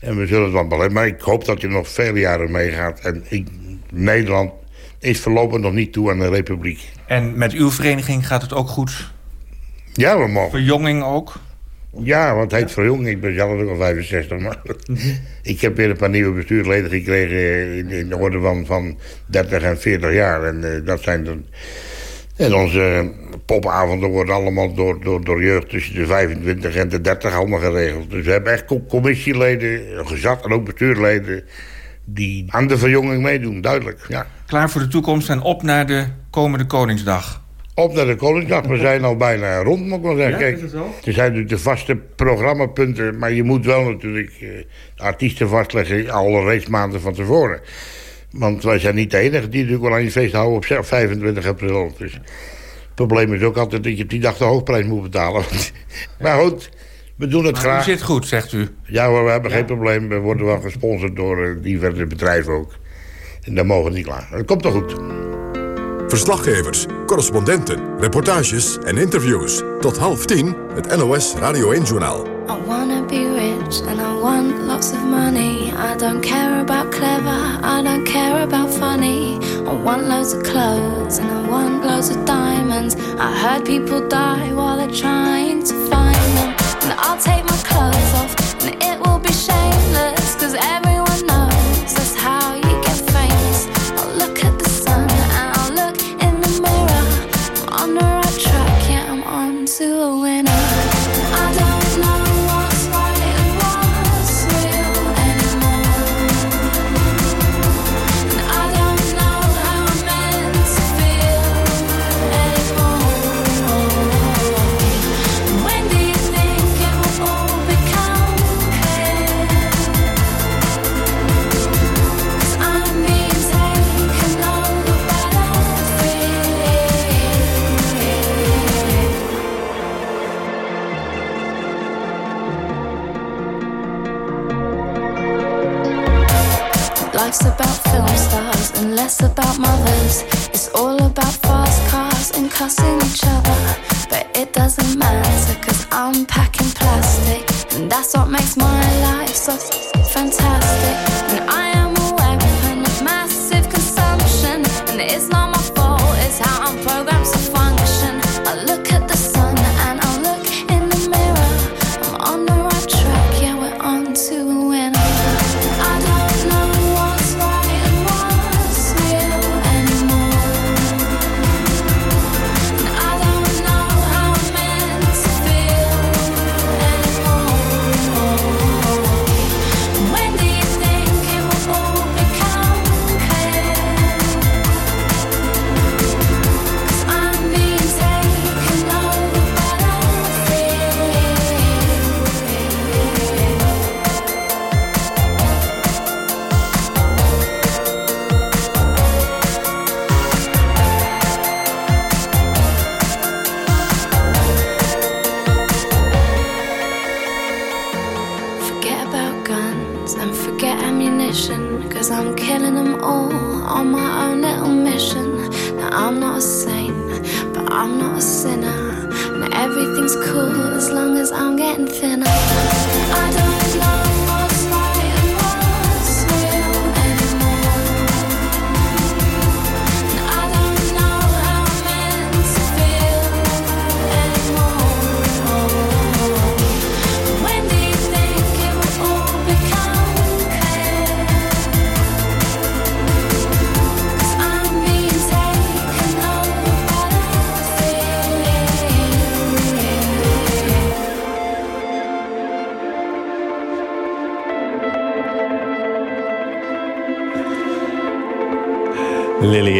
en we zullen het wel beleven. Maar ik hoop dat hij nog vele jaren meegaat. En ik, Nederland is voorlopig nog niet toe aan de republiek. En met uw vereniging gaat het ook goed? Ja, we mogen. Verjonging ook? Ja, want het heet verjonging. Ik ben zelf ook al 65. Maar ik heb weer een paar nieuwe bestuursleden gekregen... in, in de orde van, van 30 en 40 jaar. En eh, dat zijn dan... En onze popavonden worden allemaal door, door, door jeugd tussen de 25 en de 30 allemaal geregeld. Dus we hebben echt co- commissieleden, gezat en ook bestuursleden... die aan de verjonging meedoen, duidelijk. Ja. Klaar voor de toekomst en op naar de komende Koningsdag. Op naar de Koningsdag. We zijn al bijna rond, moet ik wel zeggen. Ja, Kijk, is het zo? er zijn natuurlijk de vaste programmapunten... maar je moet wel natuurlijk eh, de artiesten vastleggen... al een reeks maanden van tevoren. Want wij zijn niet de enige die natuurlijk wel aan je feest houden... op 25 april. Dus het probleem is ook altijd dat je op die dag de hoofdprijs moet betalen. maar goed, we doen het Maar graag. u zit goed, zegt u. Ja hoor, we hebben geen probleem. We worden wel gesponsord door eh, diverse bedrijven ook. En daar mogen we niet klaar. Dat komt toch goed. Verslaggevers, correspondenten, reportages en interviews. Tot half tien het NOS Radio 1-journaal. I wanna be rich and I want lots of money. I don't care about clever, I don't care about funny. I want loads of clothes and I want loads of diamonds. I heard people die while they're trying to find them. And I'll take my clothes off and it will be shameless. Cause everyone and less about mothers. It's all about fast cars and cussing each other. But it doesn't matter cause I'm packing plastic. And that's what makes my life so fantastic. And I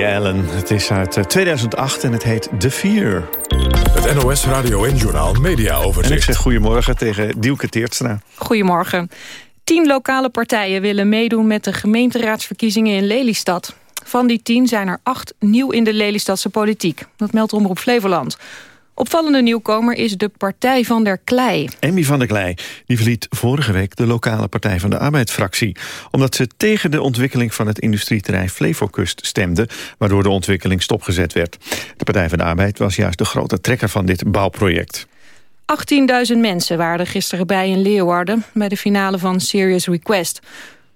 Allen. Het is uit eh, 2008 en het heet The Fear. Het NOS Radio 1-journaal Media En ik Overzicht. zeg goedemorgen tegen Dielke Teertstra. Goedemorgen. Tien lokale partijen willen meedoen met de gemeenteraadsverkiezingen in Lelystad. Van die tien zijn er acht nieuw in de Lelystadse politiek. Dat meldt Omroep Flevoland. Opvallende nieuwkomer is de Partij van der Klei. Emmy van der Klei die verliet vorige week de lokale Partij van de Arbeidsfractie. Omdat ze tegen de ontwikkeling van het industrieterrein Flevokust stemde... waardoor de ontwikkeling stopgezet werd. De Partij van de Arbeid was juist de grote trekker van dit bouwproject. 18.000 mensen waren er gisteren bij in Leeuwarden... bij de finale van Serious Request.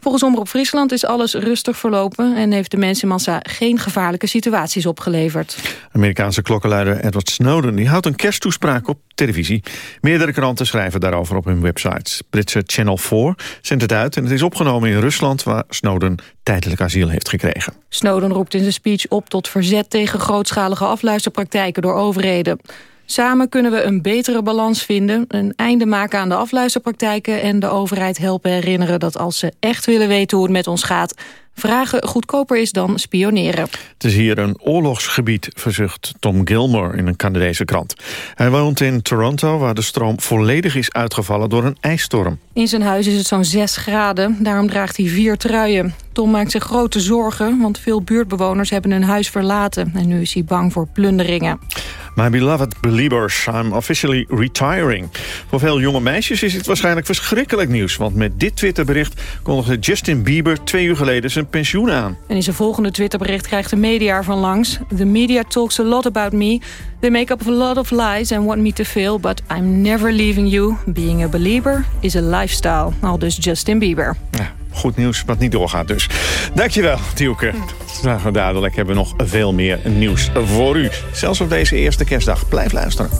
Volgens Omroep Friesland is alles rustig verlopen... en heeft de mensenmassa geen gevaarlijke situaties opgeleverd. Amerikaanse klokkenluider Edward Snowden die houdt een kersttoespraak op televisie. Meerdere kranten schrijven daarover op hun websites. Britse Channel 4 zendt het uit en het is opgenomen in Rusland... waar Snowden tijdelijk asiel heeft gekregen. Snowden roept in zijn speech op tot verzet tegen grootschalige afluisterpraktijken door overheden. Samen kunnen we een betere balans vinden, een einde maken aan de afluisterpraktijken en de overheid helpen herinneren dat als ze echt willen weten hoe het met ons gaat, vragen goedkoper is dan spioneren. Het is hier een oorlogsgebied, verzucht Tom Gilmore in een Canadese krant. Hij woont in Toronto, waar de stroom volledig is uitgevallen door een ijsstorm. In zijn huis is het zo'n 6 graden, daarom draagt hij vier truien. Tom maakt zich grote zorgen, want veel buurtbewoners hebben hun huis verlaten. En nu is hij bang voor plunderingen. My beloved believers, I'm officially retiring. Voor veel jonge meisjes is het waarschijnlijk verschrikkelijk nieuws... want met dit Twitterbericht kondigde Justin Bieber twee uur geleden zijn pensioen aan. En in zijn volgende Twitterbericht krijgt de media van langs. The media talks a lot about me. They make up a lot of lies and want me to fail... but I'm never leaving you. Being a believer is a lifestyle. Al dus Justin Bieber. Ja, goed nieuws wat niet doorgaat dus. Dankjewel, Tielke. Nou, dadelijk hebben we nog veel meer nieuws voor u. Zelfs op deze eerste kerstdag. Blijf luisteren.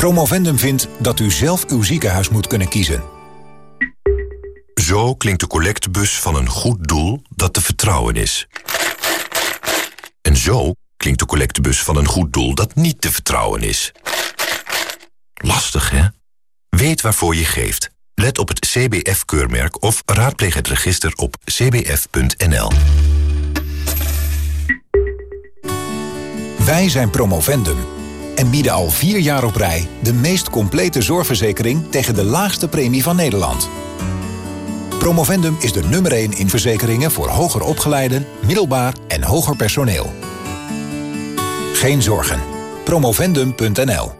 Promovendum vindt dat u zelf uw ziekenhuis moet kunnen kiezen. Zo klinkt de collectebus van een goed doel dat te vertrouwen is. En zo klinkt de collectebus van een goed doel dat niet te vertrouwen is. Lastig, hè? Weet waarvoor je geeft. Let op het CBF-keurmerk of raadpleeg het register op cbf.nl. Wij zijn Promovendum en bieden al vier jaar op rij... de meest complete zorgverzekering tegen de laagste premie van Nederland. Promovendum is de nummer 1 in verzekeringen voor hoger opgeleiden, middelbaar en hoger personeel. Geen zorgen. Promovendum.nl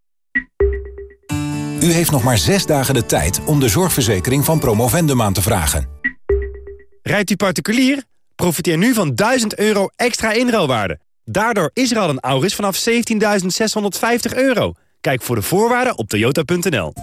U heeft nog maar zes dagen de tijd om de zorgverzekering van Promovendum aan te vragen. Rijdt u particulier? Profiteer nu van 1000 euro extra inruilwaarde. Daardoor is er al een Auris vanaf 17.650 euro. Kijk voor de voorwaarden op toyota.nl.